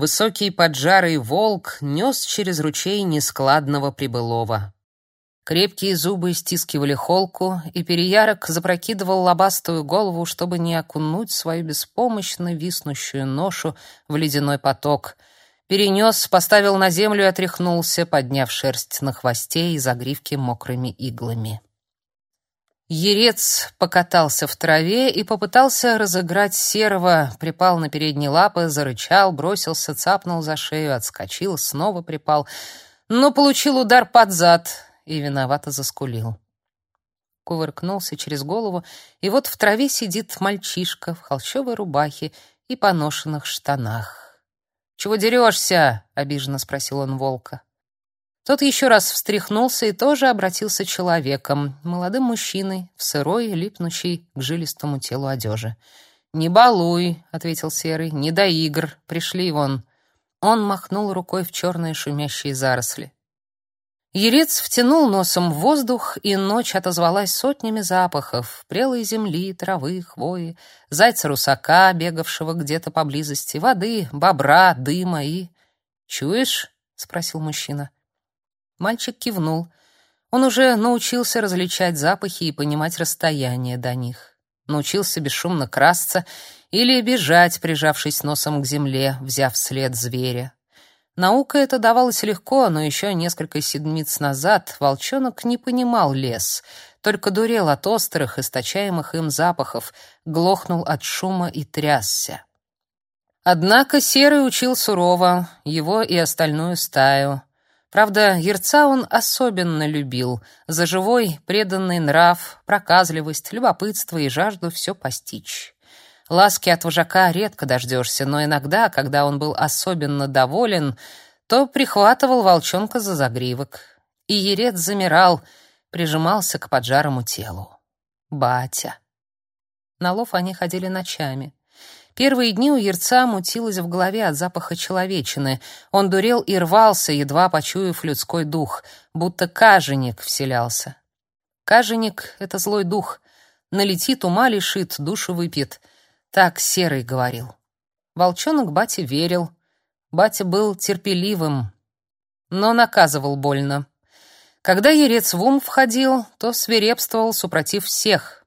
Высокий поджарый волк нес через ручей нескладного прибылого. Крепкие зубы стискивали холку, и переярок запрокидывал лобастую голову, чтобы не окунуть свою беспомощно виснущую ношу в ледяной поток. Перенес, поставил на землю и отряхнулся, подняв шерсть на хвосте и загривке мокрыми иглами. Ерец покатался в траве и попытался разыграть серого, припал на передние лапы, зарычал, бросился, цапнул за шею, отскочил, снова припал, но получил удар под зад и виновато заскулил. Кувыркнулся через голову, и вот в траве сидит мальчишка в холщовой рубахе и поношенных штанах. «Чего дерешься?» — обиженно спросил он волка. Тот еще раз встряхнулся и тоже обратился человеком, молодым мужчиной, в сырой, липнущей к жилистому телу одежи. «Не балуй», — ответил Серый, — «не до игр, пришли вон». Он махнул рукой в черные шумящие заросли. Ерец втянул носом в воздух, и ночь отозвалась сотнями запахов: прелой земли, травы, хвои, зайца-русака, бегавшего где-то поблизости, воды, бобра, дыма и... «Чуешь?» — спросил мужчина. Мальчик кивнул. Он уже научился различать запахи и понимать расстояние до них. Научился бесшумно красться или бежать, прижавшись носом к земле, взяв след зверя. Наука это давалась легко, но еще несколько седмиц назад волчонок не понимал лес, только дурел от острых, источаемых им запахов, глохнул от шума и трясся. Однако Серый учил сурово, его и остальную стаю. Правда, Ерца он особенно любил за живой, преданный нрав, проказливость, любопытство и жажду все постичь. Ласки от вожака редко дождешься, но иногда, когда он был особенно доволен, то прихватывал волчонка за загривок. И Ерец замирал, прижимался к поджарому телу. Батя. На лов они ходили ночами. Первые дни у Ерца мутилось в голове от запаха человечины. Он дурел и рвался, едва почуяв людской дух, будто каженик вселялся. Каженик — это злой дух. Налетит, ума лишит, душу выпьет. Так Серый говорил. Волчонок бате верил. Батя был терпеливым, но наказывал больно. Когда Ерец в ум входил, то свирепствовал супротив всех —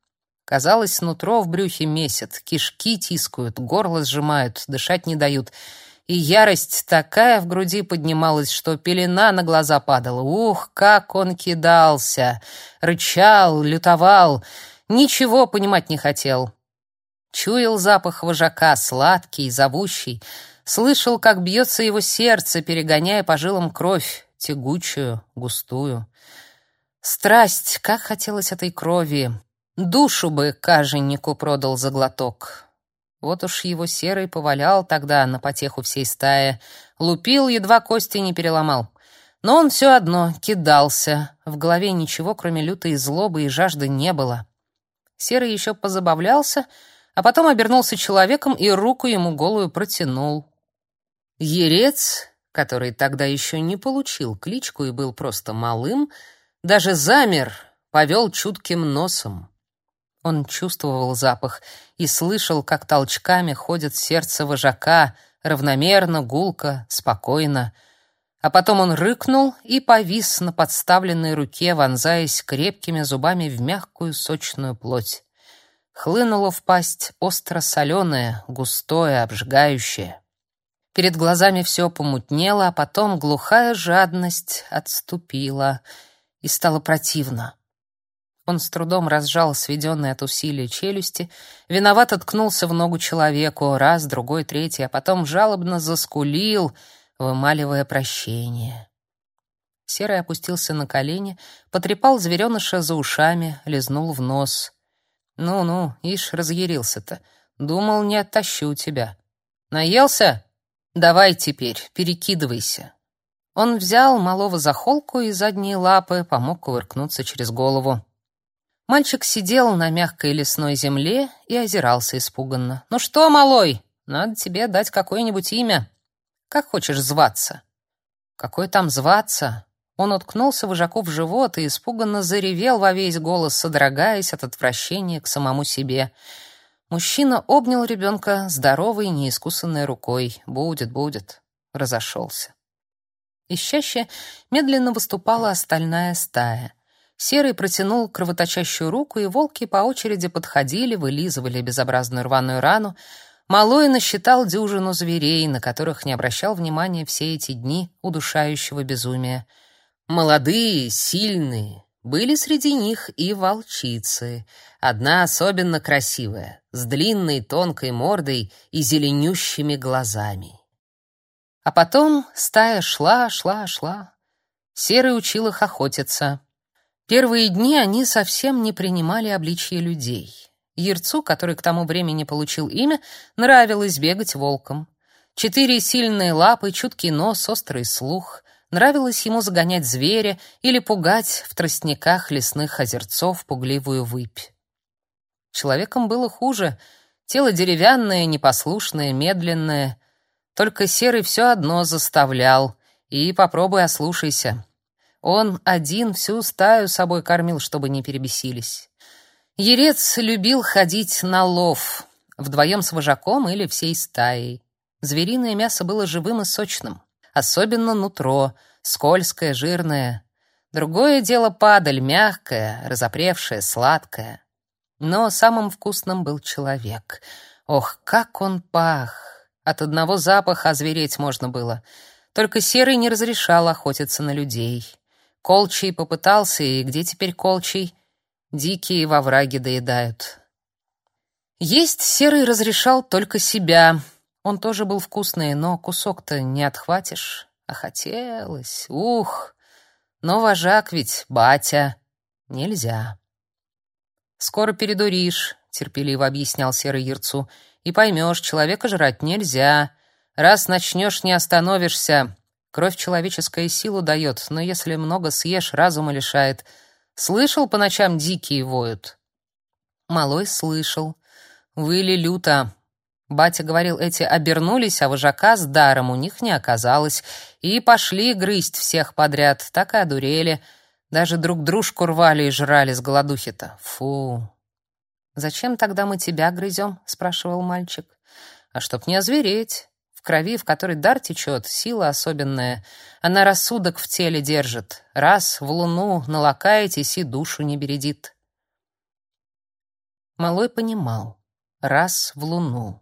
Казалось, нутро в брюхе месят, кишки тискают, горло сжимают, дышать не дают. И ярость такая в груди поднималась, что пелена на глаза падала. Ух, как он кидался! Рычал, лютовал, ничего понимать не хотел. Чуял запах вожака, сладкий, зовущий. Слышал, как бьется его сердце, перегоняя по жилам кровь, тягучую, густую. Страсть, как хотелось этой крови, Душу бы каженнику продал за глоток. Вот уж его серый повалял тогда на потеху всей стаи. Лупил, едва кости не переломал. Но он все одно кидался. В голове ничего, кроме лютой злобы и жажды, не было. Серый еще позабавлялся, а потом обернулся человеком и руку ему голую протянул. Ерец, который тогда еще не получил кличку и был просто малым, даже замер, повел чутким носом. Он чувствовал запах и слышал, как толчками ходит сердце вожака, равномерно, гулко, спокойно. А потом он рыкнул и повис на подставленной руке, вонзаясь крепкими зубами в мягкую сочную плоть. Хлынуло в пасть остро-соленое, густое, обжигающее. Перед глазами все помутнело, а потом глухая жадность отступила, и стало противно. Он с трудом разжал сведенные от усилия челюсти, виновато ткнулся в ногу человеку, раз, другой, третий, а потом жалобно заскулил, вымаливая прощение. Серый опустился на колени, потрепал звереныша за ушами, лизнул в нос. «Ну-ну, ишь, разъярился-то. Думал, не оттащу тебя. Наелся? Давай теперь, перекидывайся». Он взял малого за холку и задние лапы, помог кувыркнуться через голову. Мальчик сидел на мягкой лесной земле и озирался испуганно. «Ну что, малой, надо тебе дать какое-нибудь имя. Как хочешь зваться?» «Какое там зваться?» Он уткнулся вожаку в живот и испуганно заревел во весь голос, содрогаясь от отвращения к самому себе. Мужчина обнял ребенка здоровой, неискусанной рукой. «Будет, будет». Разошелся. Из чаще медленно выступала остальная стая. Серый протянул кровоточащую руку, и волки по очереди подходили, вылизывали безобразную рваную рану. Малой насчитал дюжину зверей, на которых не обращал внимания все эти дни удушающего безумия. Молодые, сильные, были среди них и волчицы. Одна особенно красивая, с длинной тонкой мордой и зеленющими глазами. А потом стая шла, шла, шла. Серый учил их охотиться. Первые дни они совсем не принимали обличье людей. Ерцу, который к тому времени получил имя, нравилось бегать волком. Четыре сильные лапы, чуткий нос, острый слух. Нравилось ему загонять зверя или пугать в тростниках лесных озерцов пугливую выпь. Человеком было хуже. Тело деревянное, непослушное, медленное. Только Серый все одно заставлял. И попробуй ослушайся. Он один всю стаю собой кормил, чтобы не перебесились. Ерец любил ходить на лов, вдвоем с вожаком или всей стаей. Звериное мясо было живым и сочным, особенно нутро, скользкое, жирное. Другое дело падаль, мягкая, разопревшая, сладкая. Но самым вкусным был человек. Ох, как он пах! От одного запаха озвереть можно было. Только Серый не разрешал охотиться на людей. Колчий попытался, и где теперь Колчий? Дикие во враге доедают. Есть Серый разрешал только себя. Он тоже был вкусный, но кусок-то не отхватишь. А хотелось, ух! Но вожак ведь батя. Нельзя. «Скоро передуришь», — терпеливо объяснял Серый Ерцу, «и поймешь, человека жрать нельзя. Раз начнешь, не остановишься. Кровь человеческая силу дает, но если много съешь, разума лишает. Слышал, по ночам дикие воют?» Малой слышал. Выли люто. Батя говорил, эти обернулись, а вожака с даром у них не оказалось, и пошли грызть всех подряд, так и одурели. Даже друг дружку рвали и жрали с голодухи-то. Фу. «Зачем тогда мы тебя грызем?» — спрашивал мальчик. «А чтоб не озвереть. Крови, в которой дар течет, сила особенная. Она рассудок в теле держит. Раз в луну налакаетесь и душу не бередит. Малой понимал. Раз в луну.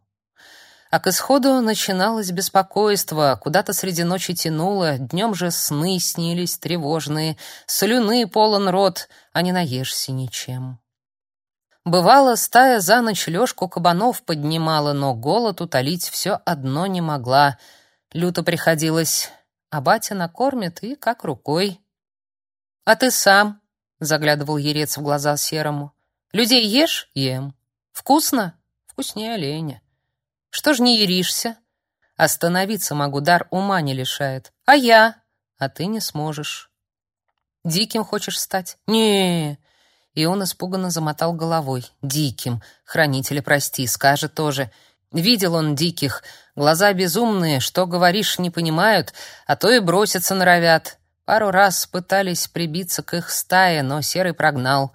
А к исходу начиналось беспокойство, куда-то среди ночи тянуло, днем же сны снились тревожные, слюны полон рот, а не наешься ничем. Бывало, стая за ночь лёжку кабанов поднимала, но голод утолить все одно не могла. Люто приходилось а батя накормит и как рукой. А ты сам, заглядывал Ерец в глаза Серому. Людей ешь? Ем. Вкусно? Вкуснее оленя. Что ж не еришься? Остановиться могу, дар ума не лишает. А я? А ты не сможешь. Диким хочешь стать? Не. И он испуганно замотал головой. Диким. Хранителя прости, скажет тоже. Видел он диких, глаза безумные, что говоришь, не понимают, а то и бросятся норовят. Пару раз пытались прибиться к их стае, но серый прогнал.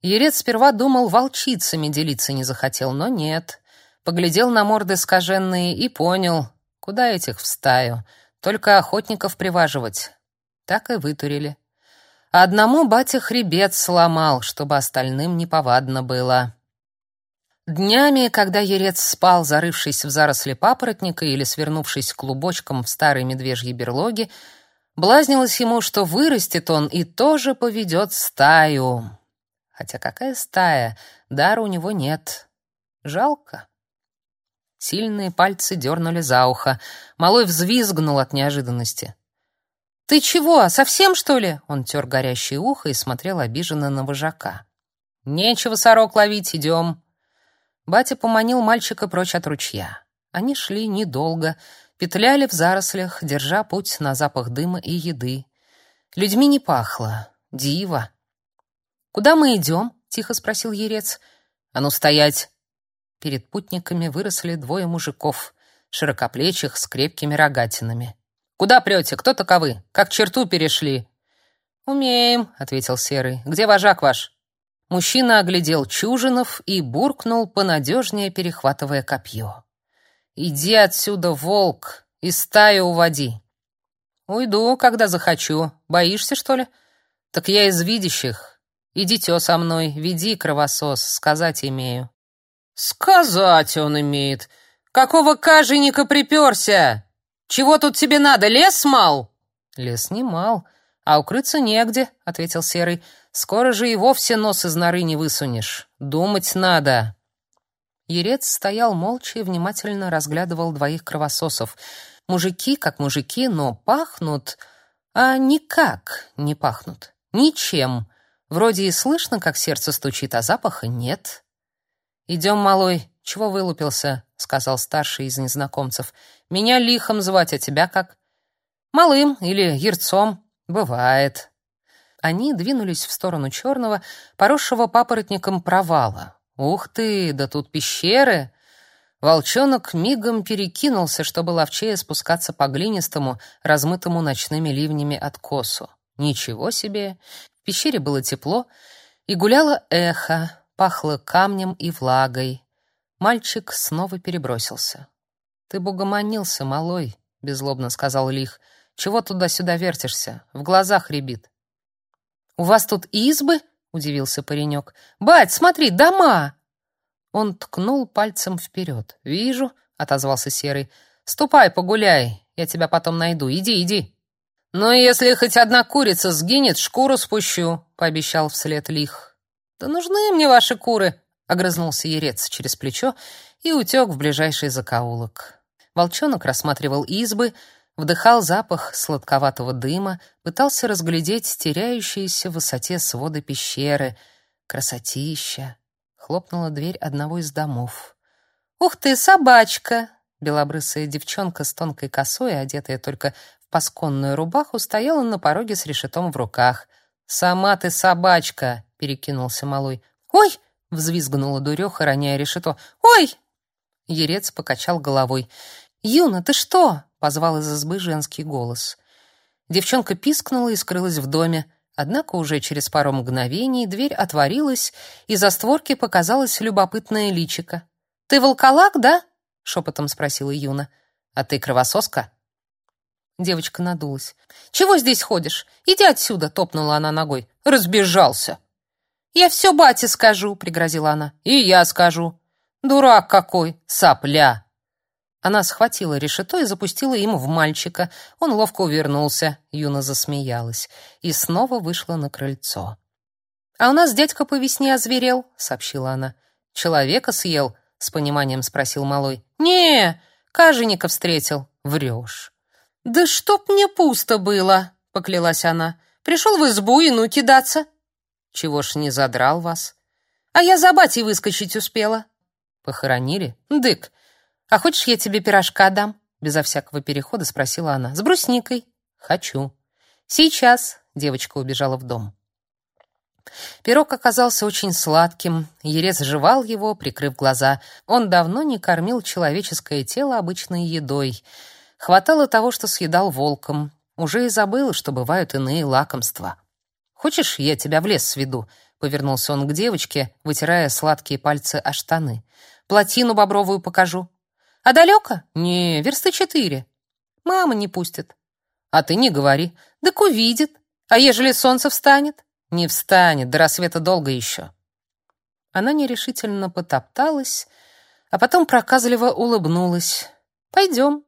Ерец сперва думал, волчицами делиться не захотел, но нет. Поглядел на морды скаженные и понял, куда этих в стаю, только охотников приваживать. Так и вытурили. Одному батя хребет сломал, чтобы остальным неповадно было. Днями, когда Ерец спал, зарывшись в заросли папоротника или свернувшись клубочком в старой медвежьей берлоге, блазнилось ему, что вырастет он и тоже поведет стаю. Хотя какая стая? Дара у него нет. Жалко. Сильные пальцы дернули за ухо. Малой взвизгнул от неожиданности. «Ты чего, совсем, что ли?» Он тер горящее ухо и смотрел обиженно на вожака. «Нечего сорок ловить, идем». Батя поманил мальчика прочь от ручья. Они шли недолго, петляли в зарослях, держа путь на запах дыма и еды. Людьми не пахло. Диво. «Куда мы идем?» — тихо спросил Ерец. «А ну, стоять!» Перед путниками выросли двое мужиков, широкоплечих, с крепкими рогатинами. «Куда прете? Кто таковы? Как черту перешли?» «Умеем», — ответил Серый. «Где вожак ваш?» Мужчина оглядел Чужинов и буркнул, понадежнее перехватывая копье. «Иди отсюда, волк, и стаю уводи». «Уйду, когда захочу. Боишься, что ли?» «Так я из видящих. Идите со мной, веди, кровосос, сказать имею». «Сказать он имеет. Какого каженика приперся? Чего тут тебе надо, лес мал?» «Лес не мал, а укрыться негде», — ответил Серый. Скоро же и вовсе нос из норы не высунешь. Думать надо. Ерец стоял молча и внимательно разглядывал двоих кровососов. Мужики как мужики, но пахнут, а никак не пахнут. Ничем. Вроде и слышно, как сердце стучит, а запаха нет. «Идем, малой, чего вылупился?» — сказал старший из незнакомцев. «Меня лихом звать, а тебя как?» «Малым или ерцом. Бывает. Они двинулись в сторону черного, поросшего папоротником провала. Ух ты, да тут пещеры! Волчонок мигом перекинулся, чтобы ловчее спускаться по глинистому, размытому ночными ливнями откосу. Ничего себе! В пещере было тепло, и гуляло эхо, пахло камнем и влагой. Мальчик снова перебросился. «Ты бугомонился, малой», — беззлобно сказал Лих. «Чего туда-сюда вертишься? В глазах рябит». «У вас тут избы?» — удивился паренек. «Бать, смотри, дома!» Он ткнул пальцем вперед. «Вижу», — отозвался Серый. «Ступай, погуляй, я тебя потом найду. Иди, иди». «Но если хоть одна курица сгинет, шкуру спущу», — пообещал вслед Лих. «Да нужны мне ваши куры», — огрызнулся Ерец через плечо и утек в ближайший закоулок. Волчонок рассматривал избы, вдыхал запах сладковатого дыма, пытался разглядеть теряющиеся в высоте своды пещеры. Красотища! Хлопнула дверь одного из домов. «Ух ты, собачка!» Белобрысая девчонка с тонкой косой, одетая только в пасконную рубаху, стояла на пороге с решетом в руках. «Сама ты собачка!» — перекинулся малой. «Ой!» — взвизгнула дуреха, роняя решето. «Ой!» Ерец покачал головой. «Юна, ты что?» — позвал из избы женский голос. Девчонка пискнула и скрылась в доме, однако уже через пару мгновений дверь отворилась, и за створки показалось любопытное личико. «Ты волколак, да?» — шепотом спросила Юна. «А ты кровососка?» Девочка надулась. «Чего здесь ходишь? Иди отсюда!» — топнула она ногой. «Разбежался!» «Я все бате скажу!» — пригрозила она. «И я скажу!» «Дурак какой! Сопля!» Она схватила решето и запустила им в мальчика. Он ловко увернулся. Юна засмеялась и снова вышла на крыльцо. «А у нас дядька по весне озверел», — сообщила она. «Человека съел?» — с пониманием спросил малой. «Не, каженика встретил». «Врешь». «Да чтоб мне пусто было», — поклялась она. «Пришел в избу и ну кидаться». «Чего ж не задрал вас?» «А я за батей выскочить успела». «Похоронили?» «Дык, «А хочешь, я тебе пирожка дам?» Безо всякого перехода спросила она. «С брусникой?» «Хочу». «Сейчас», — девочка убежала в дом. Пирог оказался очень сладким. Ерез жевал его, прикрыв глаза. Он давно не кормил человеческое тело обычной едой. Хватало того, что съедал волком. Уже и забыл, что бывают иные лакомства. «Хочешь, я тебя в лес сведу?» — повернулся он к девочке, вытирая сладкие пальцы о штаны. «Плотину бобровую покажу». А далеко? Не, версты четыре. Мама не пустит. А ты не говори. Так увидит. А ежели солнце встанет? Не встанет, до рассвета долго еще. Она нерешительно потопталась, а потом проказливо улыбнулась. Пойдем.